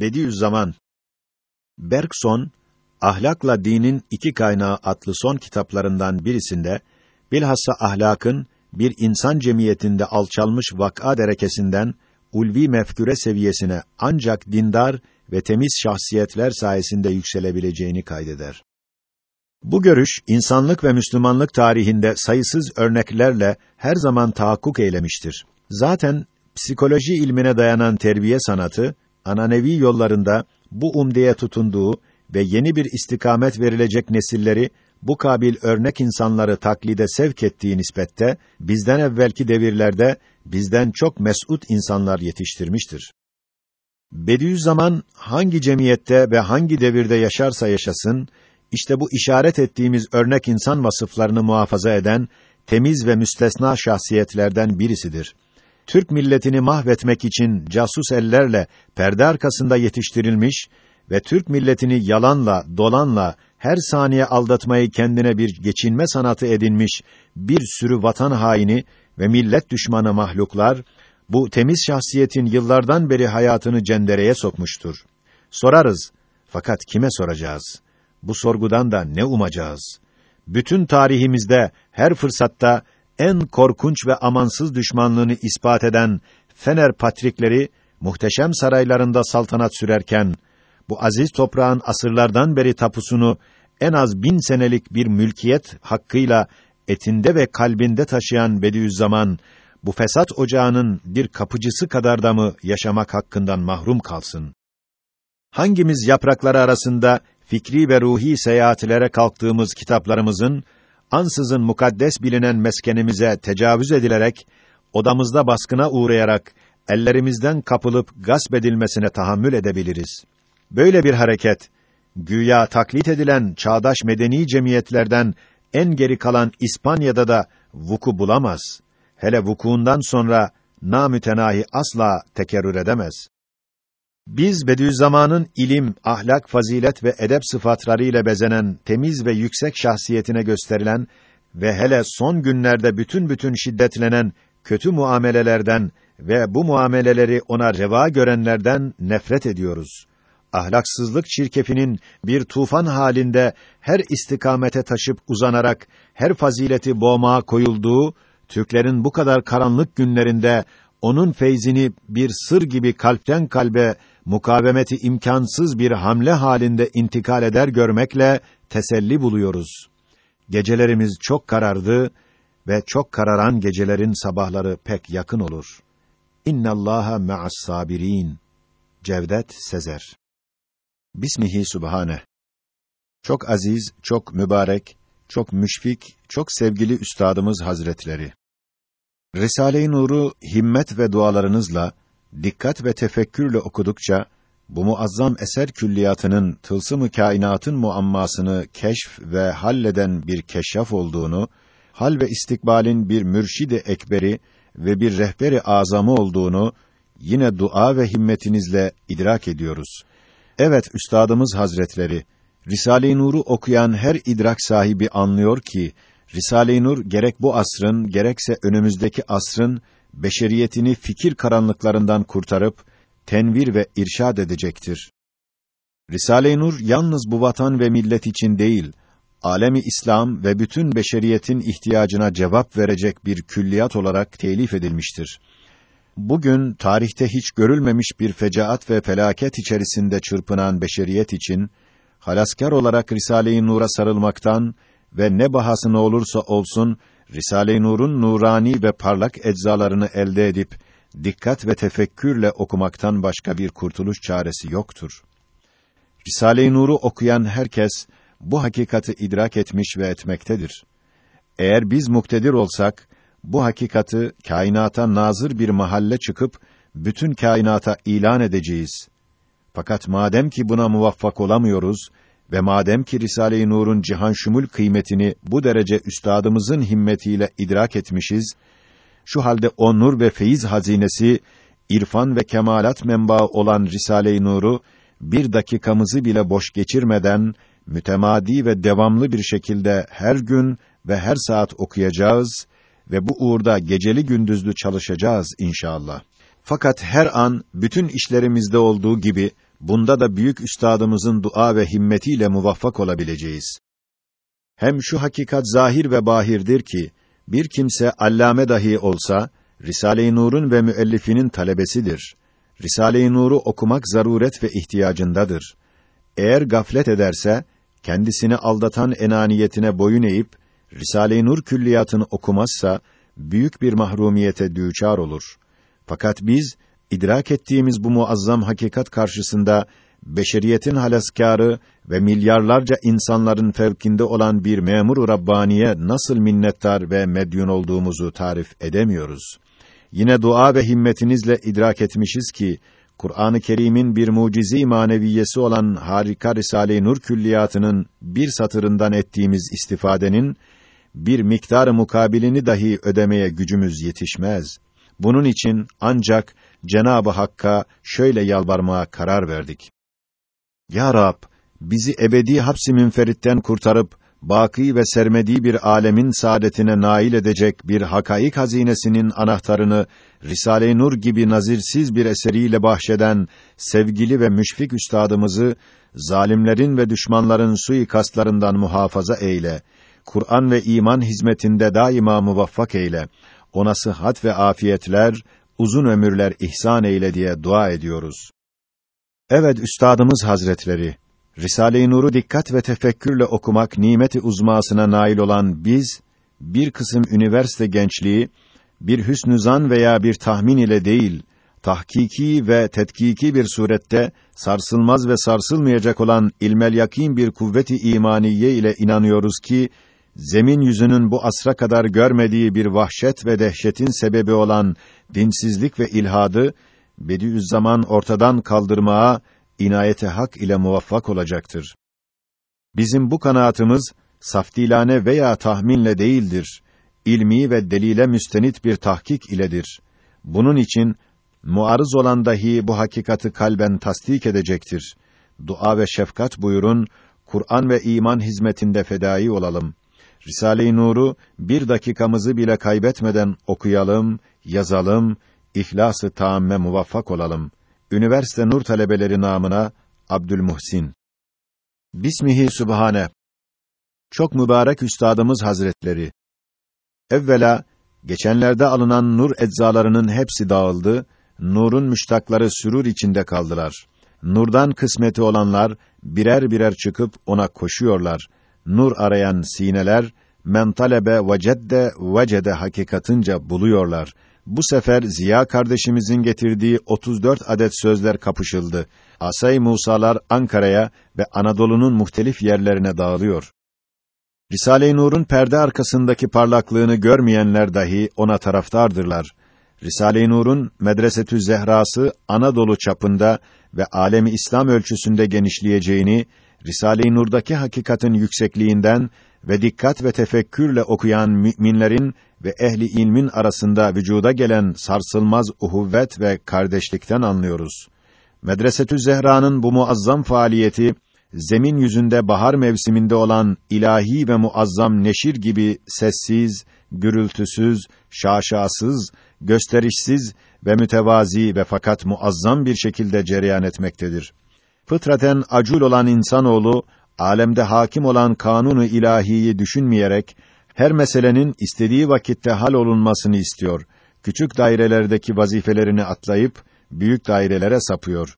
Bediüzzaman Bergson Ahlakla Dinin iki Kaynağı adlı son kitaplarından birisinde bilhassa ahlakın bir insan cemiyetinde alçalmış vak'a derekesinden ulvi mefküre seviyesine ancak dindar ve temiz şahsiyetler sayesinde yükselebileceğini kaydeder. Bu görüş insanlık ve Müslümanlık tarihinde sayısız örneklerle her zaman tahakkuk eylemiştir. Zaten psikoloji ilmine dayanan terbiye sanatı ananevi yollarında bu umdeye tutunduğu ve yeni bir istikamet verilecek nesilleri bu kabil örnek insanları taklide sevk ettiği nispette bizden evvelki devirlerde bizden çok mes'ud insanlar yetiştirmiştir. Bediüzzaman hangi cemiyette ve hangi devirde yaşarsa yaşasın işte bu işaret ettiğimiz örnek insan vasıflarını muhafaza eden temiz ve müstesna şahsiyetlerden birisidir. Türk milletini mahvetmek için casus ellerle perde arkasında yetiştirilmiş ve Türk milletini yalanla, dolanla her saniye aldatmayı kendine bir geçinme sanatı edinmiş bir sürü vatan haini ve millet düşmanı mahluklar bu temiz şahsiyetin yıllardan beri hayatını cendereye sokmuştur. Sorarız fakat kime soracağız? Bu sorgudan da ne umacağız? Bütün tarihimizde her fırsatta en korkunç ve amansız düşmanlığını ispat eden Fener patrikleri muhteşem saraylarında saltanat sürerken bu aziz toprağın asırlardan beri tapusunu en az bin senelik bir mülkiyet hakkıyla etinde ve kalbinde taşıyan Bediüzzaman bu fesat ocağının bir kapıcısı kadar da mı yaşamak hakkından mahrum kalsın? Hangimiz yaprakları arasında fikri ve ruhi seyahatlere kalktığımız kitaplarımızın ansızın mukaddes bilinen meskenimize tecavüz edilerek odamızda baskına uğrayarak ellerimizden kapılıp gasp edilmesine tahammül edebiliriz. Böyle bir hareket güya taklit edilen çağdaş medeni cemiyetlerden en geri kalan İspanya'da da vuku bulamaz. Hele vukuundan sonra namütenahi asla tekerrür edemez. Biz Bediüzzaman'ın ilim, ahlak, fazilet ve edep sıfatları ile bezenen temiz ve yüksek şahsiyetine gösterilen ve hele son günlerde bütün bütün şiddetlenen kötü muamelelerden ve bu muameleleri ona reva görenlerden nefret ediyoruz. Ahlaksızlık çirkefinin bir tufan halinde her istikamete taşıp uzanarak her fazileti boğmağa koyulduğu Türklerin bu kadar karanlık günlerinde onun feyzini bir sır gibi kalpten kalbe mukavemeti imkansız bir hamle halinde intikal eder görmekle teselli buluyoruz. Gecelerimiz çok karardı ve çok kararan gecelerin sabahları pek yakın olur. İnnallaha ma'as sabirin. Cevdet Sezer. Bismihi Subhane. Çok aziz, çok mübarek, çok müşfik, çok sevgili üstadımız Hazretleri. Risale-i Nur'u himmet ve dualarınızla, dikkat ve tefekkürle okudukça, bu muazzam eser külliyatının tılsım-ı kainatın muammasını keşf ve halleden bir keşşaf olduğunu, hal ve istikbalin bir mürşidi ekberi ve bir rehberi azamı olduğunu yine dua ve himmetinizle idrak ediyoruz. Evet üstadımız Hazretleri Risale-i Nur'u okuyan her idrak sahibi anlıyor ki Risale-i Nur gerek bu asrın gerekse önümüzdeki asrın beşeriyetini fikir karanlıklarından kurtarıp tenvir ve irşad edecektir. Risale-i Nur yalnız bu vatan ve millet için değil, alemi İslam ve bütün beşeriyetin ihtiyacına cevap verecek bir külliyat olarak telif edilmiştir. Bugün tarihte hiç görülmemiş bir fecaat ve felaket içerisinde çırpınan beşeriyet için halaskar olarak Risale-i Nur'a sarılmaktan ve ne bahasına olursa olsun Risale-i Nur'un nurani ve parlak eczalarını elde edip dikkat ve tefekkürle okumaktan başka bir kurtuluş çaresi yoktur. Risale-i Nur'u okuyan herkes bu hakikati idrak etmiş ve etmektedir. Eğer biz muktedir olsak bu hakikati kainata nazır bir mahalle çıkıp bütün kainata ilan edeceğiz. Fakat madem ki buna muvaffak olamıyoruz ve madem ki Risale-i Nur'un cihan şumul kıymetini bu derece üstadımızın himmetiyle idrak etmişiz, şu halde o nur ve feyiz hazinesi, irfan ve kemalat menbaı olan Risale-i Nur'u bir dakikamızı bile boş geçirmeden mütemadi ve devamlı bir şekilde her gün ve her saat okuyacağız ve bu uğurda geceli gündüzlü çalışacağız inşallah. Fakat her an bütün işlerimizde olduğu gibi bunda da büyük üstadımızın dua ve himmetiyle muvaffak olabileceğiz. Hem şu hakikat zahir ve bahirdir ki, bir kimse allame dahi olsa, Risale-i Nur'un ve müellifinin talebesidir. Risale-i Nur'u okumak zaruret ve ihtiyacındadır. Eğer gaflet ederse, kendisini aldatan enaniyetine boyun eğip, Risale-i Nur külliyatını okumazsa, büyük bir mahrumiyete düçar olur. Fakat biz, idrak ettiğimiz bu muazzam hakikat karşısında, beşeriyetin halaskarı ve milyarlarca insanların fevkinde olan bir memur Rabbaniye nasıl minnettar ve medyun olduğumuzu tarif edemiyoruz. Yine dua ve himmetinizle idrak etmişiz ki Kur'an-ı Kerim'in bir mucizi maneviyesi olan harika Risale-i Nur külliyatının bir satırından ettiğimiz istifadenin bir miktar mukabilini dahi ödemeye gücümüz yetişmez. Bunun için ancak Cenabı Hakk'a şöyle yalvarmaya karar verdik. Ya Rab, bizi ebedi hapsi münferitten kurtarıp baki ve sermediği bir alemin saadetine nail edecek bir hakaik hazinesinin anahtarını Risale-i Nur gibi nazirsiz bir eseriyle bahşeden sevgili ve müşfik üstadımızı zalimlerin ve düşmanların suikastlarından muhafaza eyle. Kur'an ve iman hizmetinde daima muvaffak eyle. Ona sıhhat ve afiyetler, uzun ömürler ihsan eyle diye dua ediyoruz. Evet üstadımız Hazretleri Risale-i Nur'u dikkat ve tefekkürle okumak nimeti uzmasına nail olan biz bir kısım üniversite gençliği bir hüsnü zan veya bir tahmin ile değil tahkiki ve tetkiki bir surette sarsılmaz ve sarsılmayacak olan ilmel yakin bir kuvveti imaniye ile inanıyoruz ki zemin yüzünün bu asra kadar görmediği bir vahşet ve dehşetin sebebi olan dinsizlik ve ilhadı Bediüzzaman ortadan kaldırmaya inayete hak ile muvaffak olacaktır. Bizim bu kanaatımız saftilane veya tahminle değildir. İlmi ve delile müstenit bir tahkik iledir. Bunun için muarız olan dahi bu hakikati kalben tasdik edecektir. Dua ve şefkat buyurun, Kur'an ve iman hizmetinde fedai olalım. Risale-i Nur'u bir dakikamızı bile kaybetmeden okuyalım, yazalım, ihlas-ı taamme muvaffak olalım. Üniversite Nur talebeleri namına Abdülmuhsin. Bismihi Sübhane. Çok mübarek üstadımız Hazretleri. Evvela geçenlerde alınan nur eczalarının hepsi dağıldı. Nurun müştakları sürur içinde kaldılar. Nurdan kısmeti olanlar birer birer çıkıp ona koşuyorlar. Nur arayan sineler men talebe vecedde vecede hakikatınca buluyorlar. Bu sefer Ziya kardeşimizin getirdiği 34 adet sözler kapışıldı. Asay Musalar Ankara'ya ve Anadolu'nun muhtelif yerlerine dağılıyor. Risale-i Nur'un perde arkasındaki parlaklığını görmeyenler dahi ona taraftardırlar. Risale-i Nur'un Medresetü Zehrası Anadolu çapında ve alemi İslam ölçüsünde genişleyeceğini, Risale-i Nur'daki hakikatin yüksekliğinden ve dikkat ve tefekkürle okuyan müminlerin ve ehli ilmin arasında vücuda gelen sarsılmaz uhuvvet ve kardeşlikten anlıyoruz. Medresetü Zehra'nın bu muazzam faaliyeti zemin yüzünde bahar mevsiminde olan ilahi ve muazzam neşir gibi sessiz, gürültüsüz, şaşasız, gösterişsiz ve mütevazi ve fakat muazzam bir şekilde cereyan etmektedir. Fıtraten acul olan insanoğlu alemde hakim olan kanunu ilahiyi düşünmeyerek her meselenin istediği vakitte hal olunmasını istiyor. Küçük dairelerdeki vazifelerini atlayıp büyük dairelere sapıyor.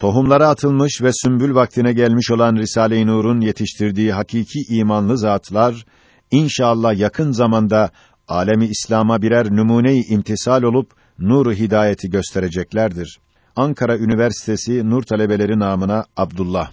Tohumlara atılmış ve sümbül vaktine gelmiş olan Risale-i Nur'un yetiştirdiği hakiki imanlı zatlar inşallah yakın zamanda alemi İslam'a birer numune-i imtisal olup nuru hidayeti göstereceklerdir. Ankara Üniversitesi Nur Talebeleri namına Abdullah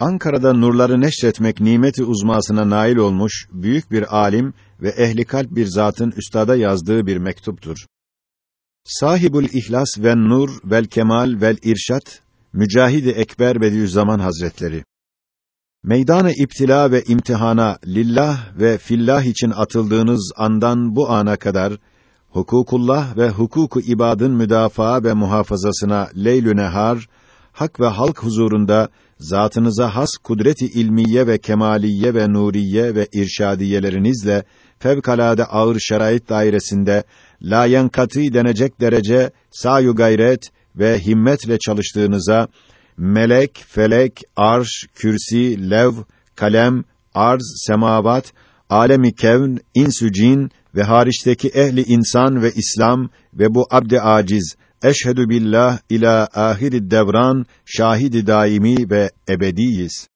Ankara'da nurları neşretmek nimeti uzmasına nail olmuş büyük bir alim ve ehli kalp bir zatın üstada yazdığı bir mektuptur. Sahibul İhlas ve Nur vel Kemal vel İrşat Mücahidi Ekber Bediüzzaman Hazretleri Meydanı iptila ve imtihana lillah ve fillah için atıldığınız andan bu ana kadar hukukullah ve hukuku ibadın müdafaa ve muhafazasına leylü nehar hak ve halk huzurunda zatınıza has kudreti ilmiye ve kemaliye ve nuriye ve irşadiyelerinizle fevkalade ağır şerait dairesinde la yankati denecek derece sayu gayret ve himmetle çalıştığınıza melek, felek, arş, kürsi, lev, kalem, arz, semavat, alemi kevn, insü cin ve hariçteki ehli insan ve İslam ve bu abd aciz eşhedü billah ila ahiri devran şahidi daimi ve ebediyiz.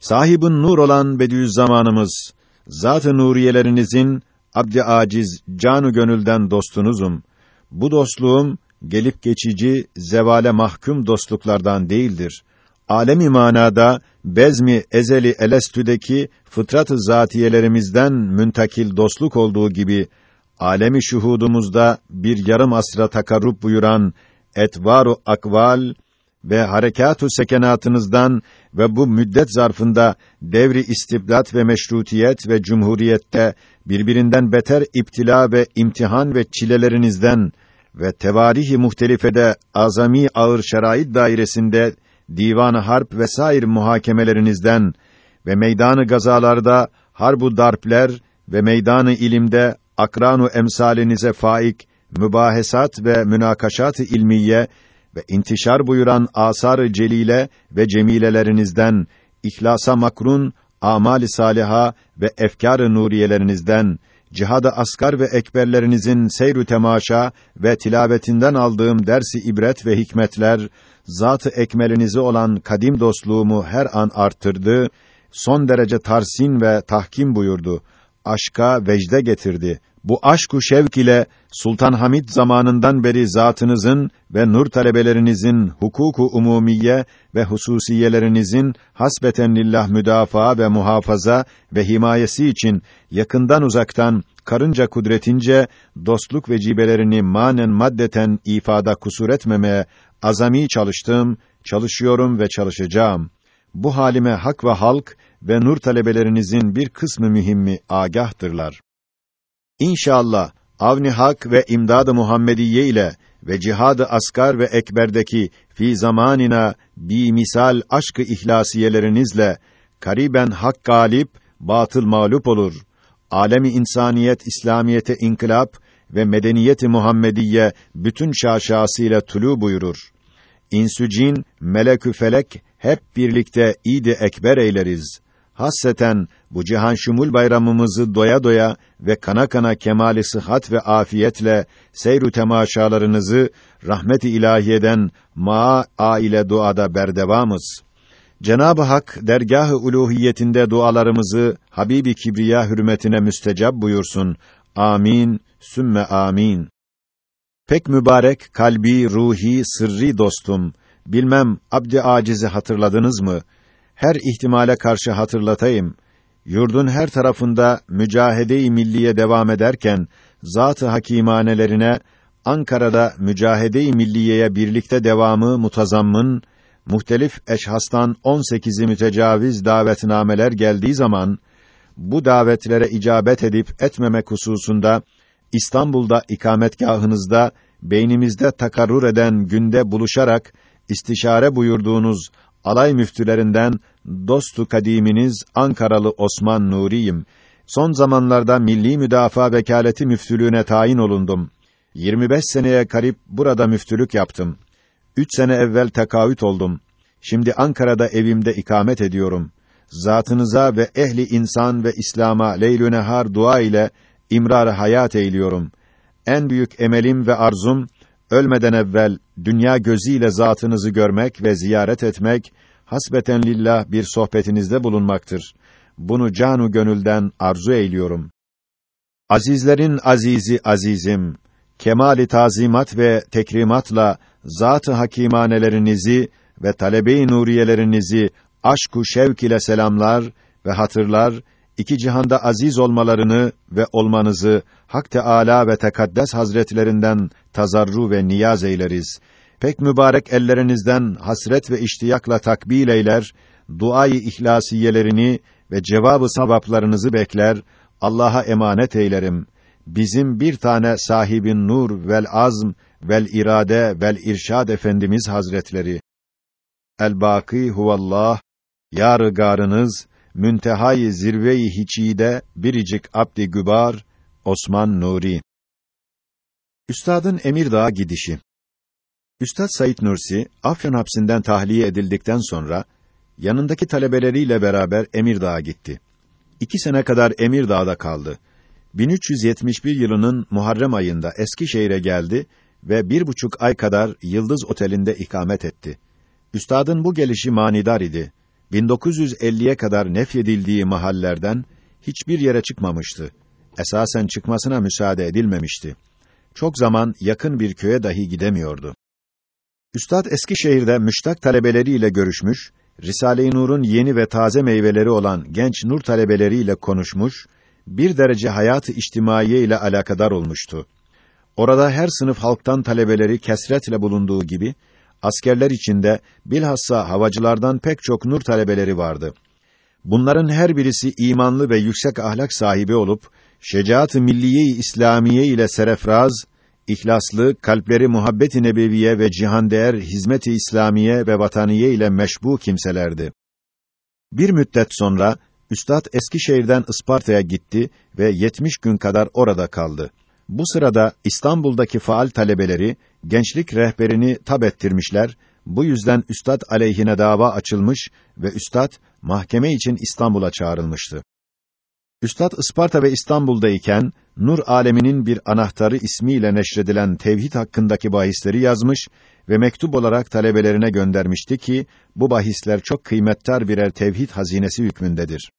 Sahibin nur olan Bediüzzamanımız zat-ı nuriyelerinizin abd aciz canu gönülden dostunuzum. Bu dostluğum gelip geçici, zevale mahkum dostluklardan değildir. Alemi manada bezmi ezeli elestüdeki fıtrat-ı zatiyelerimizden müntakil dostluk olduğu gibi alemi şuhudumuzda bir yarım asra takarrub buyuran etvaru akval ve harekatu sekenatınızdan ve bu müddet zarfında devri istibdat ve meşrutiyet ve cumhuriyette birbirinden beter iptila ve imtihan ve çilelerinizden ve tevarihi muhtelifede azami ağır şerait dairesinde divan harp ve sair muhakemelerinizden ve meydanı gazalarda harbu darpler ve meydanı ilimde akranu emsalinize faik mübahesat ve münakaşat-ı ilmiye ve intişar buyuran asar-ı celile ve cemilelerinizden ihlasa makrun amali saliha ve efkar-ı nuriyelerinizden cihad-ı asgar ve ekberlerinizin seyr temaşa ve tilavetinden aldığım dersi ibret ve hikmetler zat-ı ekmelinizi olan kadim dostluğumu her an arttırdı, son derece tarsin ve tahkim buyurdu. Aşka vecde getirdi. Bu aşk-ı şevk ile Sultan Hamid zamanından beri zatınızın ve nur talebelerinizin hukuku umumiye ve hususiyelerinizin hasbeten lillah müdafaa ve muhafaza ve himayesi için yakından uzaktan karınca kudretince dostluk vecibelerini manen maddeten ifada kusur etmemeye azami çalıştım, çalışıyorum ve çalışacağım. Bu halime hak ve halk ve nur talebelerinizin bir kısmı mühimmi agahtırlar. İnşallah avni hak ve imdad-ı Muhammediye ile ve cihad-ı asgar ve ekberdeki fi zamanina bi misal aşkı ihlasiyelerinizle kariben hak galip, batıl mağlup olur. Alemi insaniyet İslamiyete inkılap ve medeniyeti Muhammediye bütün şaşasıyla tulu buyurur. İnsücin, melekü felek hep birlikte idi ekber eyleriz. Hasseten bu cihan şumul bayramımızı doya doya ve kana kana kemali sıhhat ve afiyetle seyru temaşalarınızı rahmet-i ilahiyeden ma aile duada berdevamız. Cenab-ı Hak dergâh-ı uluhiyetinde dualarımızı Habibi Kibriya hürmetine müstecab buyursun. Amin, sümme amin. Pek mübarek kalbi, ruhi, sırrı dostum. Bilmem abd-i acizi hatırladınız mı? Her ihtimale karşı hatırlatayım. Yurdun her tarafında mücahede-i milliye devam ederken zat-ı hakimanelerine Ankara'da mücahede-i milliyeye birlikte devamı mutazammın muhtelif eşhastan 18'i mütecaviz davetnameler geldiği zaman bu davetlere icabet edip etmemek hususunda İstanbul'da ikametgahınızda beynimizde takarrur eden günde buluşarak istişare buyurduğunuz alay müftülerinden dostu kadiminiz Ankaralı Osman Nuri'yim. Son zamanlarda Milli Müdafaa Vekaleti müftülüğüne tayin olundum. 25 seneye karip burada müftülük yaptım. Üç sene evvel tekavüt oldum. Şimdi Ankara'da evimde ikamet ediyorum. Zatınıza ve ehli insan ve İslam'a leylü nehar dua ile imrar hayat eyliyorum. En büyük emelim ve arzum ölmeden evvel dünya gözüyle zatınızı görmek ve ziyaret etmek, hasbeten lillah bir sohbetinizde bulunmaktır. Bunu canu gönülden arzu eyliyorum. Azizlerin azizi azizim, kemali tazimat ve tekrimatla zat-ı hakimanelerinizi ve talebe-i nuriyelerinizi aşk-ı şevk ile selamlar ve hatırlar iki cihanda aziz olmalarını ve olmanızı Hak Teâlâ ve Tekaddes Hazretlerinden tazarru ve niyaz eyleriz. Pek mübarek ellerinizden hasret ve iştiyakla takbil eyler, duayı ihlasiyelerini ve cevabı sabaplarınızı bekler, Allah'a emanet eylerim. Bizim bir tane sahibin nur vel azm vel irade vel irşad efendimiz Hazretleri. El baki huvallah, yar garınız müntehai zirve-i hiçide biricik abdi gübar Osman Nuri Üstadın Emirdağ gidişi Üstad Said Nursi, Afyon hapsinden tahliye edildikten sonra, yanındaki talebeleriyle beraber Emirdağ'a gitti. İki sene kadar Emirdağ'da kaldı. 1371 yılının Muharrem ayında Eskişehir'e geldi ve bir buçuk ay kadar Yıldız Oteli'nde ikamet etti. Üstadın bu gelişi manidar idi. 1950'ye kadar nefyedildiği mahallerden hiçbir yere çıkmamıştı. Esasen çıkmasına müsaade edilmemişti. Çok zaman yakın bir köye dahi gidemiyordu. Üstad Eskişehir'de müştak talebeleriyle görüşmüş, Risale-i Nur'un yeni ve taze meyveleri olan genç nur talebeleriyle konuşmuş, bir derece hayat-ı içtimaiye ile alakadar olmuştu. Orada her sınıf halktan talebeleri kesretle bulunduğu gibi, askerler içinde bilhassa havacılardan pek çok nur talebeleri vardı. Bunların her birisi imanlı ve yüksek ahlak sahibi olup, şecaat-ı milliye-i İslamiye ile serefraz, ihlaslı, kalpleri muhabbet-i nebeviye ve cihandeğer hizmet-i İslamiye ve vataniye ile meşbu kimselerdi. Bir müddet sonra Üstad Eskişehir'den Isparta'ya gitti ve 70 gün kadar orada kaldı. Bu sırada İstanbul'daki faal talebeleri gençlik rehberini tab ettirmişler. Bu yüzden üstad aleyhine dava açılmış ve üstad mahkeme için İstanbul'a çağrılmıştı. Üstad Isparta ve İstanbul'dayken Nur aleminin bir anahtarı ismiyle neşredilen tevhid hakkındaki bahisleri yazmış ve mektup olarak talebelerine göndermişti ki bu bahisler çok kıymettar birer tevhid hazinesi hükmündedir.